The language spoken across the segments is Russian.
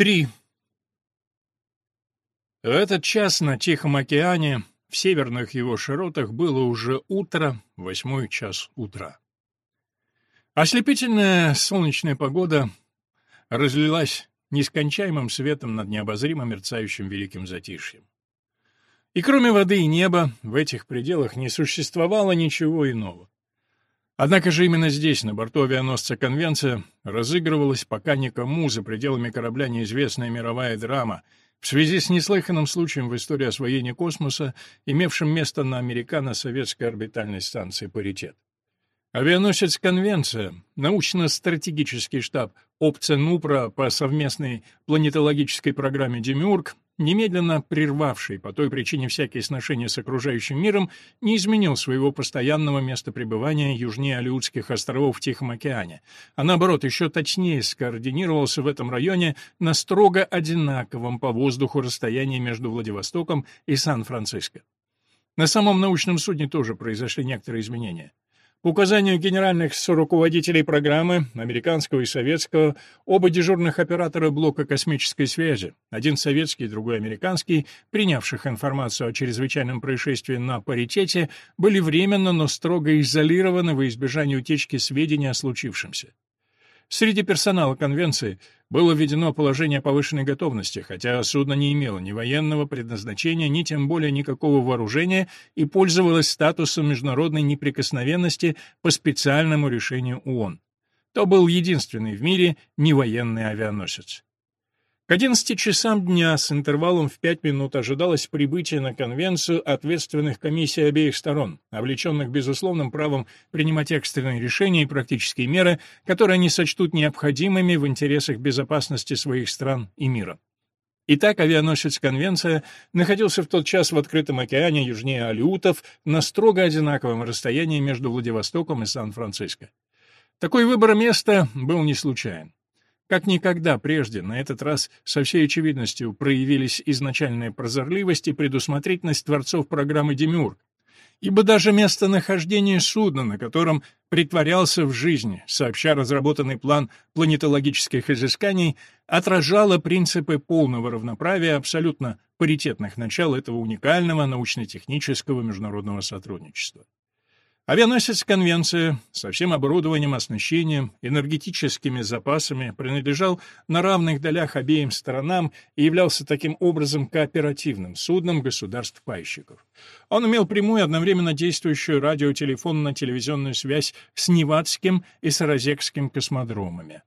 3. В этот час на Тихом океане, в северных его широтах, было уже утро, восьмой час утра. Ослепительная солнечная погода разлилась нескончаемым светом над необозримо мерцающим великим затишьем. И кроме воды и неба, в этих пределах не существовало ничего иного. Однако же именно здесь, на борту авианосца «Конвенция», разыгрывалась пока никому за пределами корабля неизвестная мировая драма в связи с неслыханным случаем в истории освоения космоса, имевшим место на американо-советской орбитальной станции «Паритет». Авианосец «Конвенция», научно-стратегический штаб ОПЦЕНУПРА по совместной планетологической программе «Демиург» немедленно прервавший по той причине всякие сношения с окружающим миром, не изменил своего постоянного места пребывания южнее Алиутских островов в Тихом океане, а наоборот, еще точнее скоординировался в этом районе на строго одинаковом по воздуху расстоянии между Владивостоком и Сан-Франциско. На самом научном судне тоже произошли некоторые изменения. Указанию генеральных руководителей программы, американского и советского, оба дежурных оператора блока космической связи, один советский, другой американский, принявших информацию о чрезвычайном происшествии на паритете, были временно, но строго изолированы во избежание утечки сведений о случившемся. Среди персонала конвенции было введено положение повышенной готовности, хотя судно не имело ни военного предназначения, ни тем более никакого вооружения и пользовалось статусом международной неприкосновенности по специальному решению ООН. То был единственный в мире невоенный авианосец. К 11 часам дня с интервалом в 5 минут ожидалось прибытие на конвенцию ответственных комиссий обеих сторон, облеченных безусловным правом принимать экстренные решения и практические меры, которые они сочтут необходимыми в интересах безопасности своих стран и мира. Итак, авианосец «Конвенция» находился в тот час в открытом океане южнее Алиутов на строго одинаковом расстоянии между Владивостоком и Сан-Франциско. Такой выбор места был не случайен. Как никогда прежде, на этот раз со всей очевидностью проявились изначальная прозорливость и предусмотрительность творцов программы «Демиург», ибо даже местонахождение судна, на котором притворялся в жизни, сообща разработанный план планетологических изысканий, отражало принципы полного равноправия абсолютно паритетных начал этого уникального научно-технического международного сотрудничества. Авианосец «Конвенция» со всем оборудованием, оснащением, энергетическими запасами принадлежал на равных долях обеим сторонам и являлся таким образом кооперативным судном государств-пайщиков. Он имел прямую одновременно действующую радиотелефонно-телевизионную связь с Невадским и Саразекским космодромами.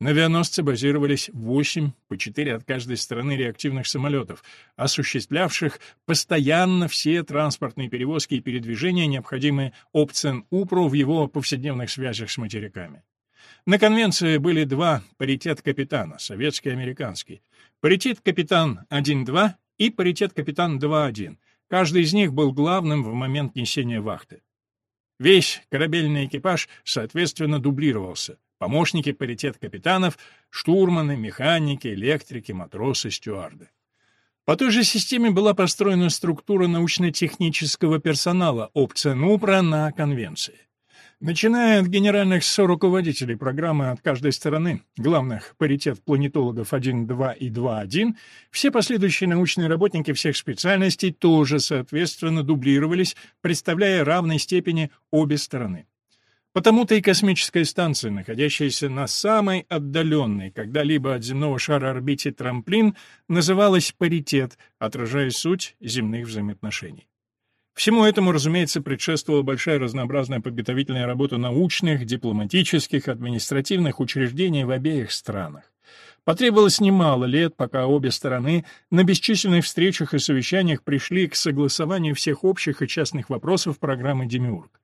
На авианосце базировались восемь, по четыре от каждой стороны реактивных самолетов, осуществлявших постоянно все транспортные перевозки и передвижения, необходимые опцен УПРУ в его повседневных связях с материками. На конвенции были два паритет капитана, советский и американский. Паритет капитан 1-2 и паритет капитан 2-1. Каждый из них был главным в момент несения вахты. Весь корабельный экипаж, соответственно, дублировался — помощники паритет капитанов, штурманы, механики, электрики, матросы, стюарды. По той же системе была построена структура научно-технического персонала опция НУПРА на конвенции. Начиная от генеральных руководителей программы от каждой стороны, главных паритет планетологов 1.2 и 2.1, все последующие научные работники всех специальностей тоже, соответственно, дублировались, представляя равной степени обе стороны. Потому-то и космическая станция, находящаяся на самой отдаленной когда-либо от земного шара орбите трамплин, называлась «паритет», отражая суть земных взаимоотношений. Всему этому, разумеется, предшествовала большая разнообразная подготовительная работа научных, дипломатических, административных учреждений в обеих странах. Потребовалось немало лет, пока обе стороны на бесчисленных встречах и совещаниях пришли к согласованию всех общих и частных вопросов программы «Демиург».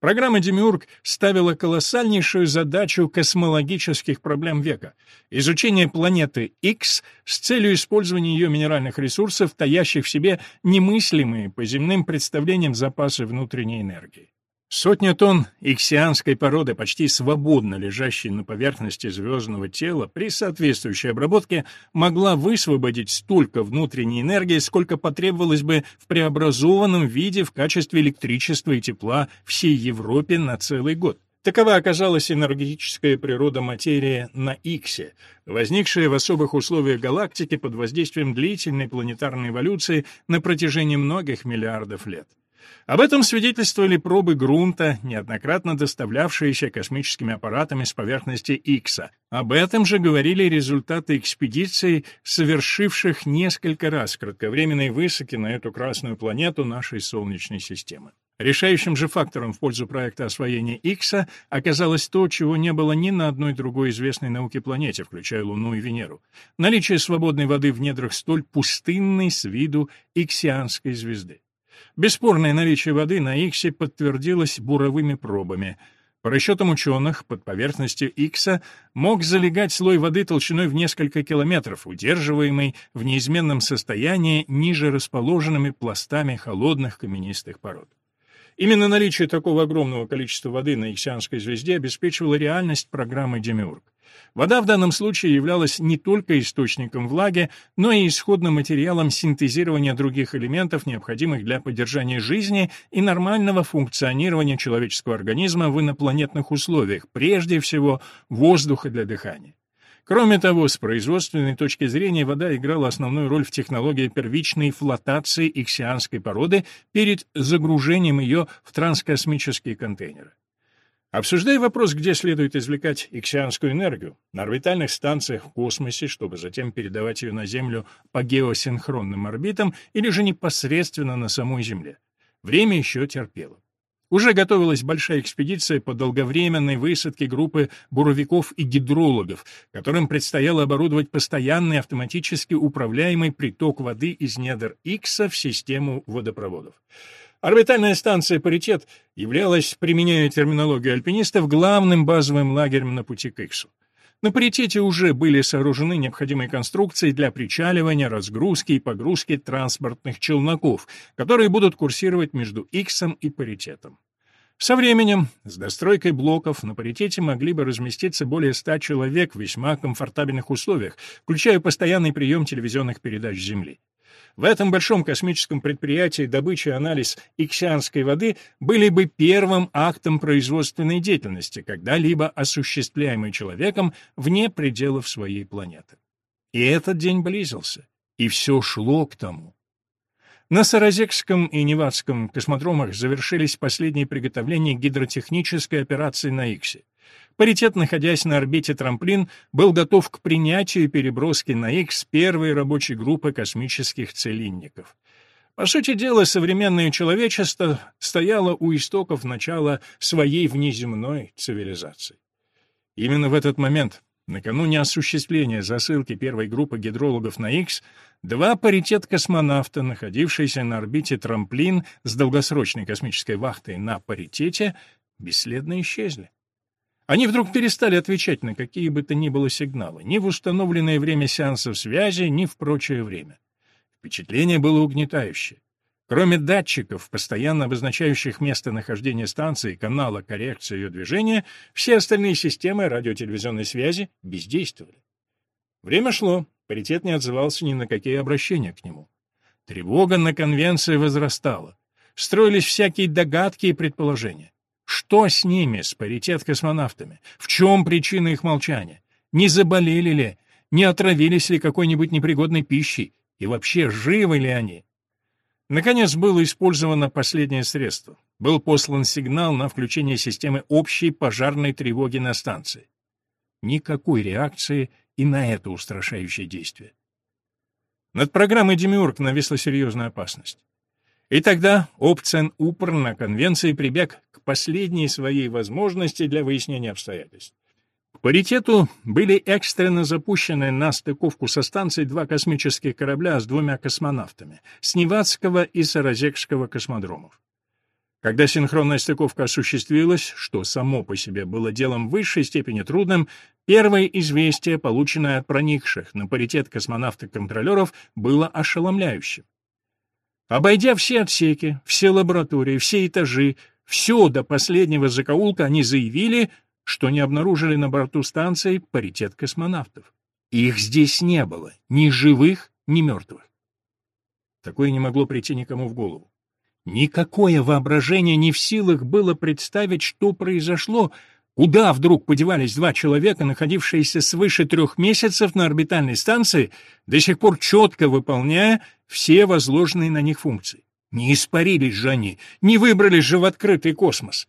Программа «Демиург» ставила колоссальнейшую задачу космологических проблем века — изучение планеты X с целью использования ее минеральных ресурсов, таящих в себе немыслимые по земным представлениям запасы внутренней энергии. Сотня тонн иксианской породы, почти свободно лежащей на поверхности звездного тела, при соответствующей обработке могла высвободить столько внутренней энергии, сколько потребовалось бы в преобразованном виде в качестве электричества и тепла всей Европе на целый год. Такова оказалась энергетическая природа материи на Иксе, возникшая в особых условиях галактики под воздействием длительной планетарной эволюции на протяжении многих миллиардов лет. Об этом свидетельствовали пробы грунта, неоднократно доставлявшиеся космическими аппаратами с поверхности Икса. Об этом же говорили результаты экспедиций, совершивших несколько раз кратковременные высадки на эту красную планету нашей Солнечной системы. Решающим же фактором в пользу проекта освоения Икса оказалось то, чего не было ни на одной другой известной науке планете, включая Луну и Венеру. Наличие свободной воды в недрах столь пустынной с виду иксианской звезды. Бесспорное наличие воды на Иксе подтвердилось буровыми пробами. По расчетам ученых, под поверхностью Икса мог залегать слой воды толщиной в несколько километров, удерживаемый в неизменном состоянии ниже расположенными пластами холодных каменистых пород. Именно наличие такого огромного количества воды на Иксианской звезде обеспечивало реальность программы «Демиург». Вода в данном случае являлась не только источником влаги, но и исходным материалом синтезирования других элементов, необходимых для поддержания жизни и нормального функционирования человеческого организма в инопланетных условиях, прежде всего воздуха для дыхания. Кроме того, с производственной точки зрения вода играла основную роль в технологии первичной флотации иксианской породы перед загружением ее в транскосмические контейнеры. Обсуждая вопрос, где следует извлекать иксианскую энергию, на орбитальных станциях в космосе, чтобы затем передавать ее на Землю по геосинхронным орбитам или же непосредственно на самой Земле, время еще терпело. Уже готовилась большая экспедиция по долговременной высадке группы буровиков и гидрологов, которым предстояло оборудовать постоянный автоматически управляемый приток воды из недр Икса в систему водопроводов. Орбитальная станция «Паритет» являлась, применяя терминологию альпинистов, главным базовым лагерем на пути к Иксу. На паритете уже были сооружены необходимые конструкции для причаливания, разгрузки и погрузки транспортных челноков, которые будут курсировать между Иксом и паритетом. Со временем, с достройкой блоков, на паритете могли бы разместиться более ста человек в весьма комфортабельных условиях, включая постоянный прием телевизионных передач Земли. В этом большом космическом предприятии добыча и анализ иксианской воды были бы первым актом производственной деятельности, когда-либо осуществляемой человеком вне пределов своей планеты. И этот день близился, и все шло к тому. На Саразекском и Невадском космодромах завершились последние приготовления гидротехнической операции на Иксе. Паритет, находясь на орбите трамплин, был готов к принятию и переброске на Икс первой рабочей группы космических целинников. По сути дела, современное человечество стояло у истоков начала своей внеземной цивилизации. Именно в этот момент, накануне осуществления засылки первой группы гидрологов на Икс, два паритет-космонавта, находившиеся на орбите трамплин с долгосрочной космической вахтой на паритете, бесследно исчезли. Они вдруг перестали отвечать на какие бы то ни было сигналы, ни в установленное время сеансов связи, ни в прочее время. Впечатление было угнетающее. Кроме датчиков, постоянно обозначающих местонахождение станции, канала, коррекции ее движения, все остальные системы радиотелевизионной связи бездействовали. Время шло, паритет не отзывался ни на какие обращения к нему. Тревога на конвенции возрастала. Строились всякие догадки и предположения. Что с ними, с паритет-космонавтами? В чем причина их молчания? Не заболели ли? Не отравились ли какой-нибудь непригодной пищей? И вообще, живы ли они? Наконец, было использовано последнее средство. Был послан сигнал на включение системы общей пожарной тревоги на станции. Никакой реакции и на это устрашающее действие. Над программой «Демиург» нависла серьезная опасность. И тогда Опцен Упр на конвенции прибег к последней своей возможности для выяснения обстоятельств. К паритету были экстренно запущены на стыковку со станцией два космических корабля с двумя космонавтами — с Невадского и Саразекского космодромов. Когда синхронная стыковка осуществилась, что само по себе было делом высшей степени трудным, первое известие, полученное от проникших на паритет космонавтов-контролеров, было ошеломляющим. Обойдя все отсеки, все лаборатории, все этажи, все до последнего закоулка, они заявили, что не обнаружили на борту станции паритет космонавтов. Их здесь не было, ни живых, ни мертвых. Такое не могло прийти никому в голову. Никакое воображение не в силах было представить, что произошло, куда вдруг подевались два человека, находившиеся свыше трех месяцев на орбитальной станции, до сих пор четко выполняя все возложенные на них функции. Не испарились же они, не выбрались же в открытый космос.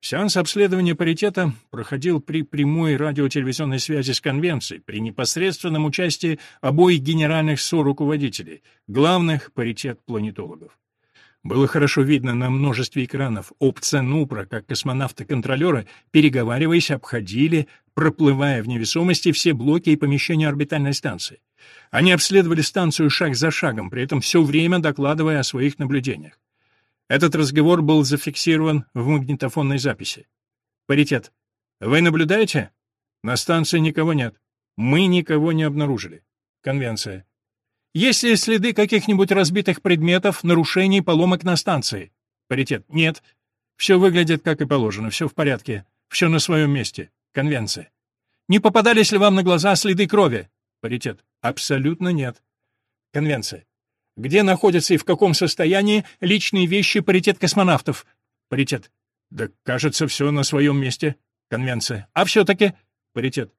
Сеанс обследования паритета проходил при прямой радиотелевизионной связи с конвенцией, при непосредственном участии обоих генеральных соруководителей, главных паритет-планетологов. Было хорошо видно на множестве экранов опция Нупра, как космонавты-контролеры, переговариваясь, обходили, проплывая в невесомости все блоки и помещения орбитальной станции. Они обследовали станцию шаг за шагом, при этом все время докладывая о своих наблюдениях. Этот разговор был зафиксирован в магнитофонной записи. Паритет. Вы наблюдаете? На станции никого нет. Мы никого не обнаружили. Конвенция. Есть ли следы каких-нибудь разбитых предметов, нарушений, поломок на станции? Паритет. Нет. Все выглядит как и положено, все в порядке. Все на своем месте. Конвенция. Не попадались ли вам на глаза следы крови? Паритет. Абсолютно нет. Конвенция. Где находятся и в каком состоянии личные вещи паритет космонавтов? Паритет. Да, кажется, все на своем месте. Конвенция. А все-таки? Паритет.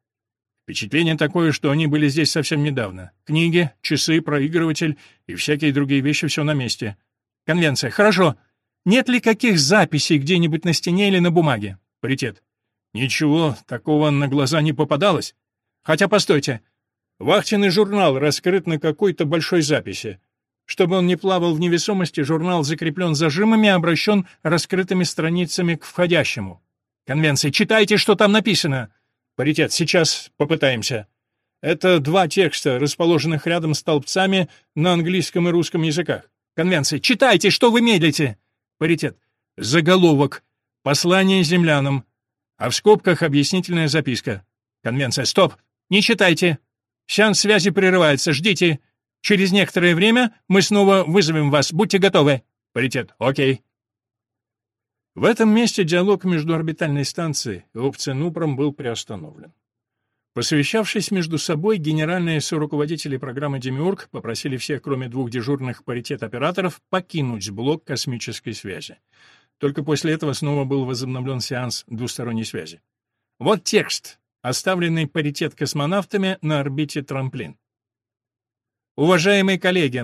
Впечатление такое, что они были здесь совсем недавно. Книги, часы, проигрыватель и всякие другие вещи все на месте. Конвенция. Хорошо. Нет ли каких записей где-нибудь на стене или на бумаге? Паритет. Ничего такого на глаза не попадалось. Хотя, постойте. Вахтенный журнал раскрыт на какой-то большой записи. Чтобы он не плавал в невесомости, журнал закреплен зажимами и обращен раскрытыми страницами к входящему. Конвенция. Читайте, что там написано. Паритет. Сейчас попытаемся. Это два текста, расположенных рядом столбцами на английском и русском языках. Конвенция. Читайте, что вы медлите. Паритет. Заголовок. Послание землянам. А в скобках объяснительная записка. Конвенция. Стоп. Не читайте. Сеанс связи прерывается. Ждите. Через некоторое время мы снова вызовем вас. Будьте готовы. Паритет. Окей. В этом месте диалог между орбитальной станцией и опционупром был приостановлен. Посвящавшись между собой, генеральные соруководители программы «Демиург» попросили всех, кроме двух дежурных паритет-операторов, покинуть блок космической связи. Только после этого снова был возобновлен сеанс двусторонней связи. Вот текст, оставленный паритет космонавтами на орбите трамплин. Уважаемые коллеги,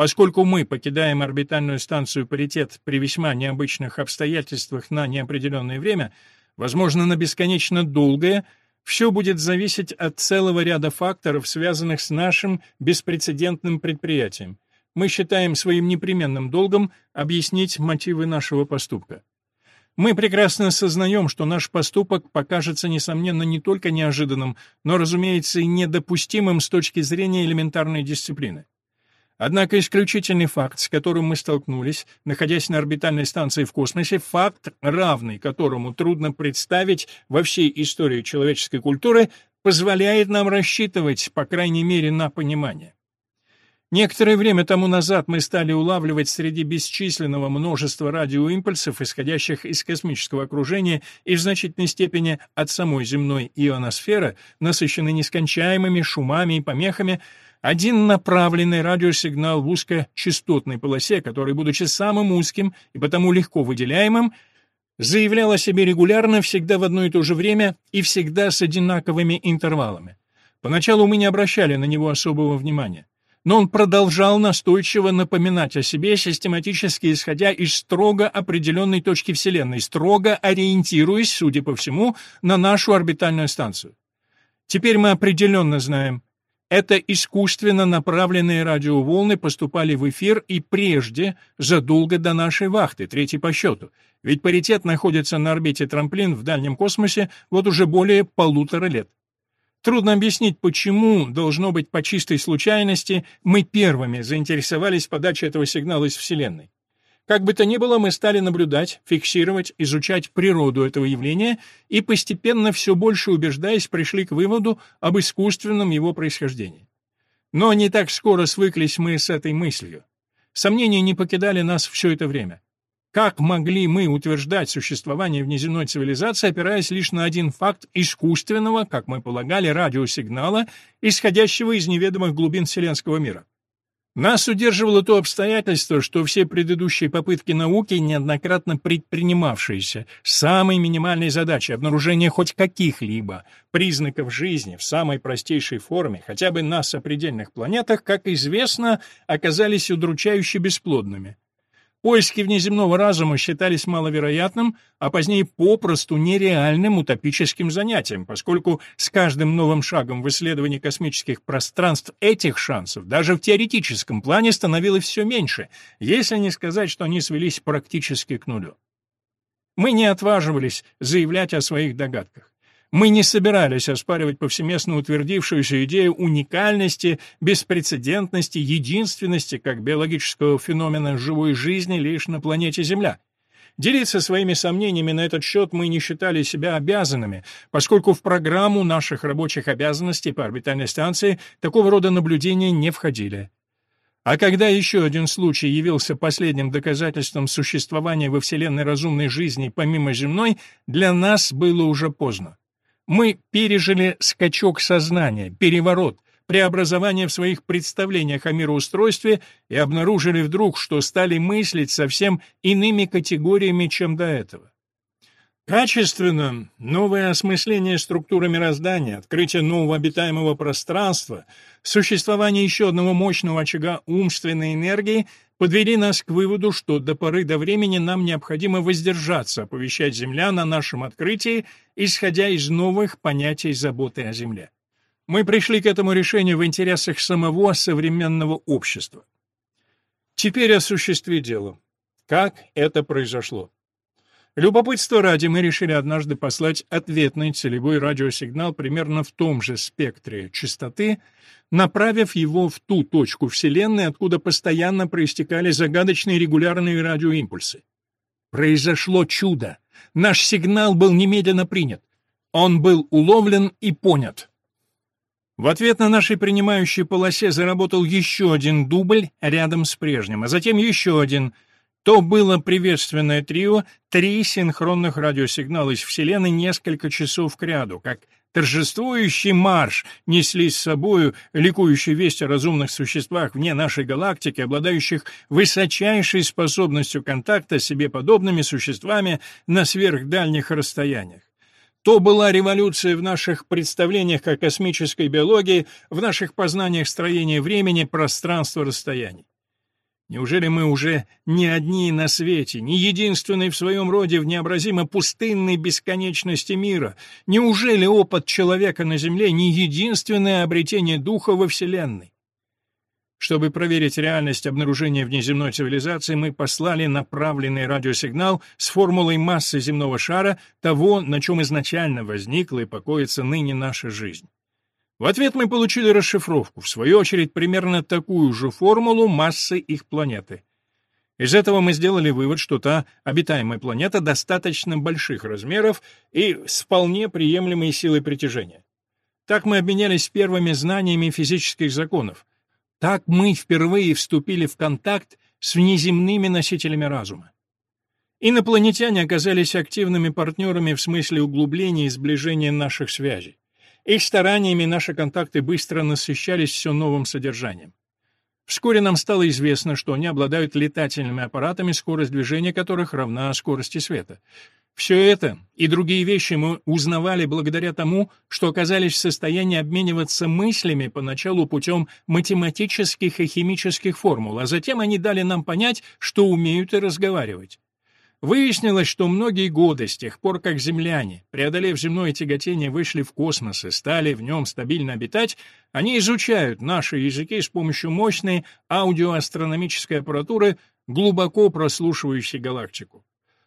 поскольку мы покидаем орбитальную станцию «Паритет» при весьма необычных обстоятельствах на неопределенное время, возможно, на бесконечно долгое, все будет зависеть от целого ряда факторов, связанных с нашим беспрецедентным предприятием. Мы считаем своим непременным долгом объяснить мотивы нашего поступка. Мы прекрасно сознаем, что наш поступок покажется, несомненно, не только неожиданным, но, разумеется, и недопустимым с точки зрения элементарной дисциплины. Однако исключительный факт, с которым мы столкнулись, находясь на орбитальной станции в космосе, факт, равный которому трудно представить во всей истории человеческой культуры, позволяет нам рассчитывать, по крайней мере, на понимание. Некоторое время тому назад мы стали улавливать среди бесчисленного множества радиоимпульсов, исходящих из космического окружения и в значительной степени от самой земной ионосферы, насыщенной нескончаемыми шумами и помехами, один направленный радиосигнал в узкочастотной полосе, который, будучи самым узким и потому легко выделяемым, заявлял о себе регулярно, всегда в одно и то же время и всегда с одинаковыми интервалами. Поначалу мы не обращали на него особого внимания но он продолжал настойчиво напоминать о себе, систематически исходя из строго определенной точки Вселенной, строго ориентируясь, судя по всему, на нашу орбитальную станцию. Теперь мы определенно знаем, это искусственно направленные радиоволны поступали в эфир и прежде, задолго до нашей вахты, третьей по счету, ведь паритет находится на орбите трамплин в дальнем космосе вот уже более полутора лет. Трудно объяснить, почему, должно быть по чистой случайности, мы первыми заинтересовались подачей этого сигнала из Вселенной. Как бы то ни было, мы стали наблюдать, фиксировать, изучать природу этого явления и постепенно все больше убеждаясь пришли к выводу об искусственном его происхождении. Но не так скоро свыклись мы с этой мыслью. Сомнения не покидали нас все это время. Как могли мы утверждать существование внеземной цивилизации, опираясь лишь на один факт искусственного, как мы полагали, радиосигнала, исходящего из неведомых глубин вселенского мира? Нас удерживало то обстоятельство, что все предыдущие попытки науки, неоднократно предпринимавшиеся, самой минимальной задачей обнаружения хоть каких-либо признаков жизни в самой простейшей форме, хотя бы на сопредельных планетах, как известно, оказались удручающе бесплодными. Поиски внеземного разума считались маловероятным, а позднее попросту нереальным утопическим занятием, поскольку с каждым новым шагом в исследовании космических пространств этих шансов даже в теоретическом плане становилось все меньше, если не сказать, что они свелись практически к нулю. Мы не отваживались заявлять о своих догадках. Мы не собирались оспаривать повсеместно утвердившуюся идею уникальности, беспрецедентности, единственности как биологического феномена живой жизни лишь на планете Земля. Делиться своими сомнениями на этот счет мы не считали себя обязанными, поскольку в программу наших рабочих обязанностей по орбитальной станции такого рода наблюдения не входили. А когда еще один случай явился последним доказательством существования во Вселенной разумной жизни помимо земной, для нас было уже поздно. Мы пережили скачок сознания, переворот, преобразование в своих представлениях о мироустройстве и обнаружили вдруг, что стали мыслить совсем иными категориями, чем до этого. Качественно новое осмысление структуры мироздания, открытие нового обитаемого пространства, существование еще одного мощного очага умственной энергии подвели нас к выводу, что до поры до времени нам необходимо воздержаться оповещать землян о нашем открытии, исходя из новых понятий заботы о Земле. Мы пришли к этому решению в интересах самого современного общества. Теперь осуществи дело. Как это произошло? Любопытство ради мы решили однажды послать ответный целевой радиосигнал примерно в том же спектре частоты, направив его в ту точку Вселенной, откуда постоянно проистекали загадочные регулярные радиоимпульсы. Произошло чудо. Наш сигнал был немедленно принят. Он был уловлен и понят. В ответ на нашей принимающей полосе заработал еще один дубль рядом с прежним, а затем еще один — то было приветственное трио, три синхронных радиосигнала из Вселенной несколько часов кряду, как торжествующий марш несли с собою ликующую весть о разумных существах вне нашей галактики, обладающих высочайшей способностью контакта с себе подобными существами на сверхдальних расстояниях. То была революция в наших представлениях о космической биологии, в наших познаниях строения времени, пространства, расстояний. Неужели мы уже не одни на свете, не единственные в своем роде в необразимо пустынной бесконечности мира? Неужели опыт человека на Земле не единственное обретение духа во Вселенной? Чтобы проверить реальность обнаружения внеземной цивилизации, мы послали направленный радиосигнал с формулой массы земного шара того, на чем изначально возникла и покоится ныне наша жизнь. В ответ мы получили расшифровку, в свою очередь примерно такую же формулу массы их планеты. Из этого мы сделали вывод, что та обитаемая планета достаточно больших размеров и с вполне приемлемой силой притяжения. Так мы обменялись первыми знаниями физических законов. Так мы впервые вступили в контакт с внеземными носителями разума. Инопланетяне оказались активными партнерами в смысле углубления и сближения наших связей. Их стараниями наши контакты быстро насыщались все новым содержанием. Вскоре нам стало известно, что они обладают летательными аппаратами, скорость движения которых равна скорости света. Все это и другие вещи мы узнавали благодаря тому, что оказались в состоянии обмениваться мыслями поначалу путем математических и химических формул, а затем они дали нам понять, что умеют и разговаривать. Выяснилось, что многие годы, с тех пор, как земляне, преодолев земное тяготение, вышли в космос и стали в нем стабильно обитать, они изучают наши языки с помощью мощной аудиоастрономической аппаратуры, глубоко прослушивающей галактику.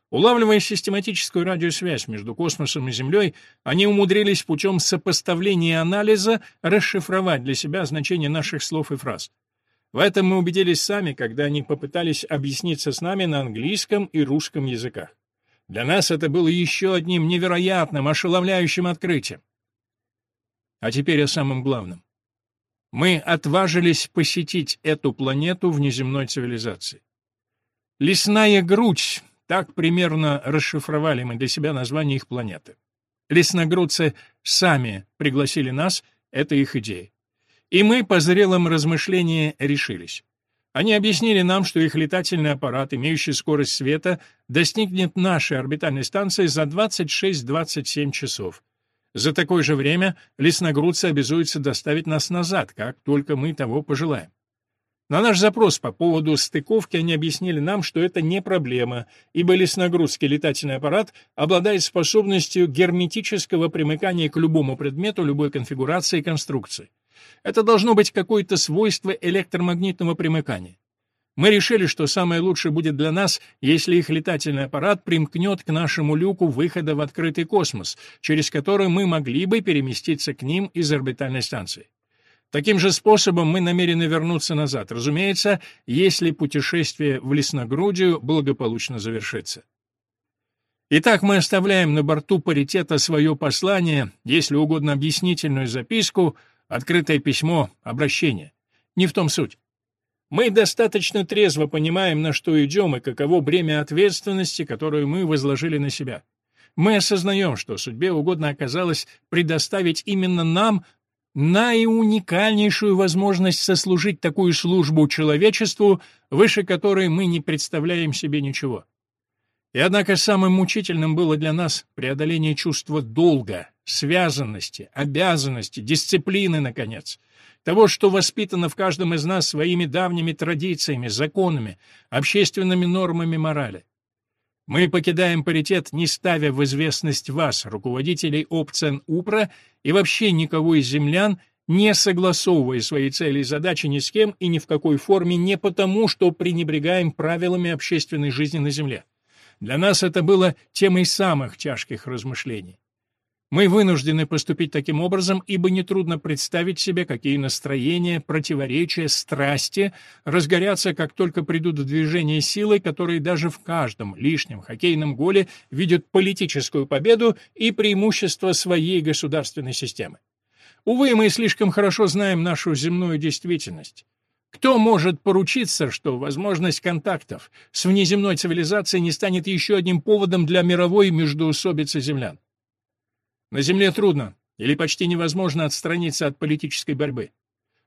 Улавливая систематическую радиосвязь между космосом и Землей, они умудрились путем сопоставления и анализа расшифровать для себя значение наших слов и фраз. В этом мы убедились сами, когда они попытались объясниться с нами на английском и русском языках. Для нас это было еще одним невероятным, ошеломляющим открытием. А теперь о самом главном. Мы отважились посетить эту планету внеземной цивилизации. Лесная грудь, так примерно расшифровали мы для себя название их планеты. Лесногрудцы сами пригласили нас, это их идея. И мы по зрелом размышлении решились. Они объяснили нам, что их летательный аппарат, имеющий скорость света, достигнет нашей орбитальной станции за 26-27 часов. За такое же время лесногрудцы обязуются доставить нас назад, как только мы того пожелаем. На наш запрос по поводу стыковки они объяснили нам, что это не проблема, ибо лесногрузский летательный аппарат обладает способностью герметического примыкания к любому предмету любой конфигурации и конструкции. Это должно быть какое-то свойство электромагнитного примыкания. Мы решили, что самое лучшее будет для нас, если их летательный аппарат примкнет к нашему люку выхода в открытый космос, через который мы могли бы переместиться к ним из орбитальной станции. Таким же способом мы намерены вернуться назад, разумеется, если путешествие в Лесногрудию благополучно завершится. Итак, мы оставляем на борту паритета свое послание, если угодно объяснительную записку, открытое письмо, обращение. Не в том суть. Мы достаточно трезво понимаем, на что идем и каково бремя ответственности, которую мы возложили на себя. Мы осознаем, что судьбе угодно оказалось предоставить именно нам наиуникальнейшую возможность сослужить такую службу человечеству, выше которой мы не представляем себе ничего. И однако самым мучительным было для нас преодоление чувства долга, связанности, обязанности, дисциплины, наконец, того, что воспитано в каждом из нас своими давними традициями, законами, общественными нормами морали. Мы покидаем паритет, не ставя в известность вас, руководителей Опцен-Упра, и вообще никого из землян, не согласовывая свои цели и задачи ни с кем и ни в какой форме не потому, что пренебрегаем правилами общественной жизни на Земле. Для нас это было темой самых тяжких размышлений. Мы вынуждены поступить таким образом, ибо нетрудно представить себе, какие настроения, противоречия, страсти разгорятся, как только придут в движение силы, которые даже в каждом лишнем хоккейном голе видят политическую победу и преимущество своей государственной системы. Увы, мы слишком хорошо знаем нашу земную действительность. Кто может поручиться, что возможность контактов с внеземной цивилизацией не станет еще одним поводом для мировой междоусобицы землян? На Земле трудно или почти невозможно отстраниться от политической борьбы.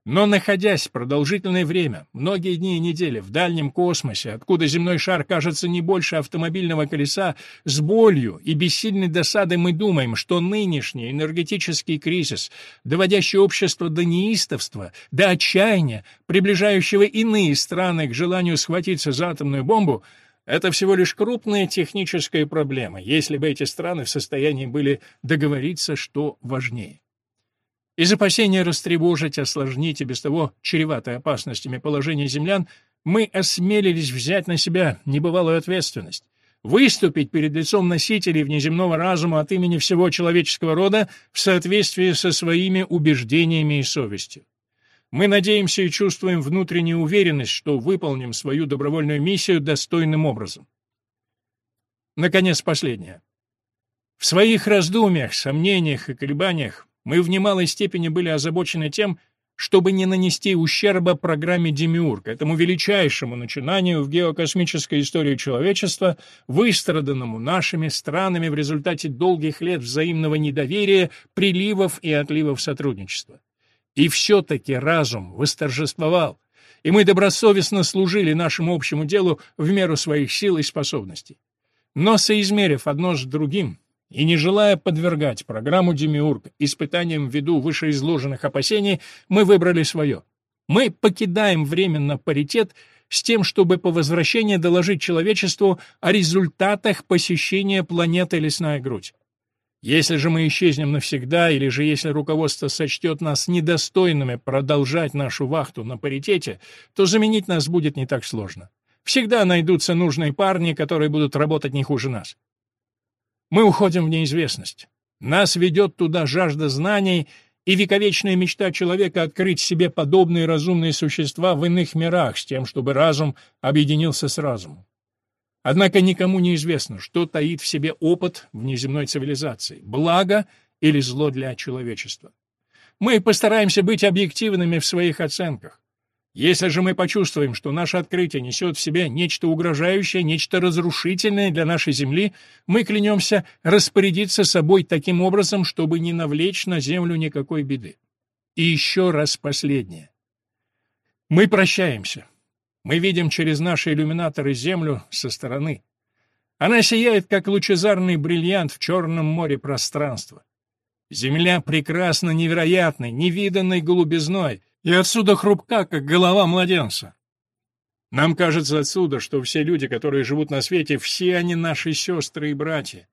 Но находясь продолжительное время, многие дни и недели в дальнем космосе, откуда земной шар кажется не больше автомобильного колеса, с болью и бессильной досадой мы думаем, что нынешний энергетический кризис, доводящий общество до неистовства, до отчаяния, приближающего иные страны к желанию схватиться за атомную бомбу, это всего лишь крупная техническая проблема, если бы эти страны в состоянии были договориться, что важнее. Из опасения растревожить, осложнить и без того чреватое опасностями положение землян, мы осмелились взять на себя небывалую ответственность, выступить перед лицом носителей внеземного разума от имени всего человеческого рода в соответствии со своими убеждениями и совестью. Мы надеемся и чувствуем внутреннюю уверенность, что выполним свою добровольную миссию достойным образом. Наконец, последнее. В своих раздумьях, сомнениях и колебаниях мы в немалой степени были озабочены тем, чтобы не нанести ущерба программе Демиург, этому величайшему начинанию в геокосмической истории человечества, выстраданному нашими странами в результате долгих лет взаимного недоверия, приливов и отливов сотрудничества. И все-таки разум восторжествовал, и мы добросовестно служили нашему общему делу в меру своих сил и способностей. Но соизмерив одно с другим, и не желая подвергать программу «Демиург» испытаниям ввиду вышеизложенных опасений, мы выбрали свое. Мы покидаем временно паритет с тем, чтобы по возвращении доложить человечеству о результатах посещения планеты Лесная Грудь. Если же мы исчезнем навсегда, или же если руководство сочтет нас недостойными продолжать нашу вахту на паритете, то заменить нас будет не так сложно. Всегда найдутся нужные парни, которые будут работать не хуже нас. Мы уходим в неизвестность. Нас ведет туда жажда знаний и вековечная мечта человека открыть себе подобные разумные существа в иных мирах с тем, чтобы разум объединился с разумом. Однако никому не известно, что таит в себе опыт внеземной цивилизации, благо или зло для человечества. Мы постараемся быть объективными в своих оценках. Если же мы почувствуем, что наше открытие несет в себе нечто угрожающее, нечто разрушительное для нашей Земли, мы клянемся распорядиться собой таким образом, чтобы не навлечь на Землю никакой беды. И еще раз последнее. Мы прощаемся. Мы видим через наши иллюминаторы Землю со стороны. Она сияет, как лучезарный бриллиант в черном море пространства. Земля прекрасна невероятной, невиданной голубизной, и отсюда хрупка, как голова младенца. Нам кажется отсюда, что все люди, которые живут на свете, все они наши сестры и братья.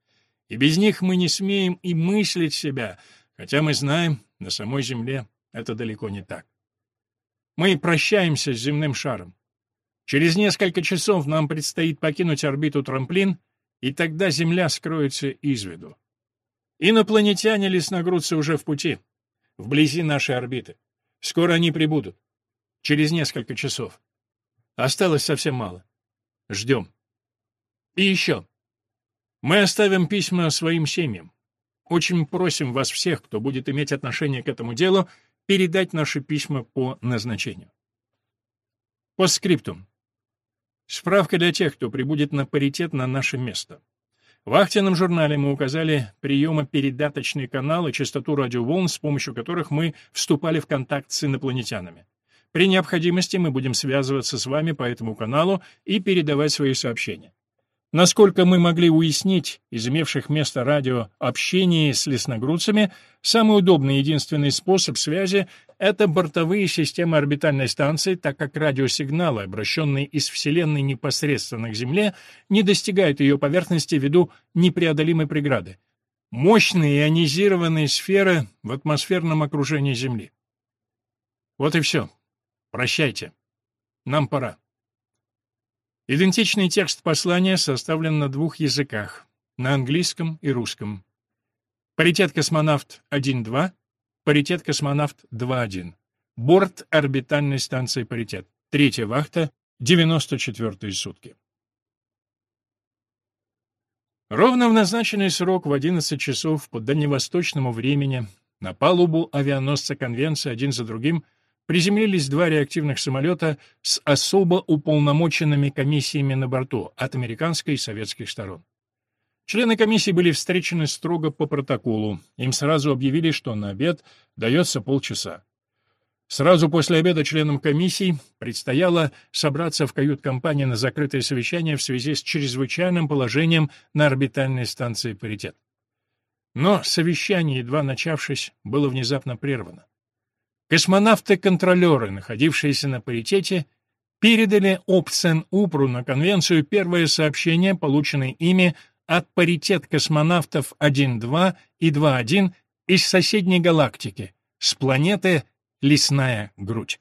И без них мы не смеем и мыслить себя, хотя мы знаем, на самой Земле это далеко не так. Мы прощаемся с земным шаром. Через несколько часов нам предстоит покинуть орбиту трамплин, и тогда Земля скроется из виду. Инопланетяне-лесногрудцы уже в пути, вблизи нашей орбиты. Скоро они прибудут. Через несколько часов. Осталось совсем мало. Ждем. И еще. Мы оставим письма своим семьям. Очень просим вас всех, кто будет иметь отношение к этому делу, передать наши письма по назначению. Постскриптум. Справка для тех, кто прибудет на паритет на наше место. В Ахтином журнале мы указали приемо-передаточные каналы, частоту радиоволн, с помощью которых мы вступали в контакт с инопланетянами. При необходимости мы будем связываться с вами по этому каналу и передавать свои сообщения. Насколько мы могли уяснить из имевших место радио общения с лесногрудцами, самый удобный единственный способ связи — это бортовые системы орбитальной станции, так как радиосигналы, обращенные из Вселенной непосредственно к Земле, не достигают ее поверхности ввиду непреодолимой преграды — мощные ионизированные сферы в атмосферном окружении Земли. Вот и все. Прощайте. Нам пора. Идентичный текст послания составлен на двух языках — на английском и русском. Паритет космонавт 1.2, паритет космонавт 2.1. Борт орбитальной станции паритет. Третья вахта, 94-е сутки. Ровно в назначенный срок в 11 часов по дальневосточному времени на палубу авианосца Конвенции один за другим приземлились два реактивных самолета с особо уполномоченными комиссиями на борту от американской и советских сторон. Члены комиссии были встречены строго по протоколу. Им сразу объявили, что на обед дается полчаса. Сразу после обеда членам комиссии предстояло собраться в кают-компании на закрытое совещание в связи с чрезвычайным положением на орбитальной станции «Паритет». Но совещание, едва начавшись, было внезапно прервано. Космонавты-контролеры, находившиеся на паритете, передали Опцен-Упру на конвенцию первое сообщение, полученное ими от паритет космонавтов 1-2 и 2-1 из соседней галактики, с планеты Лесная грудь.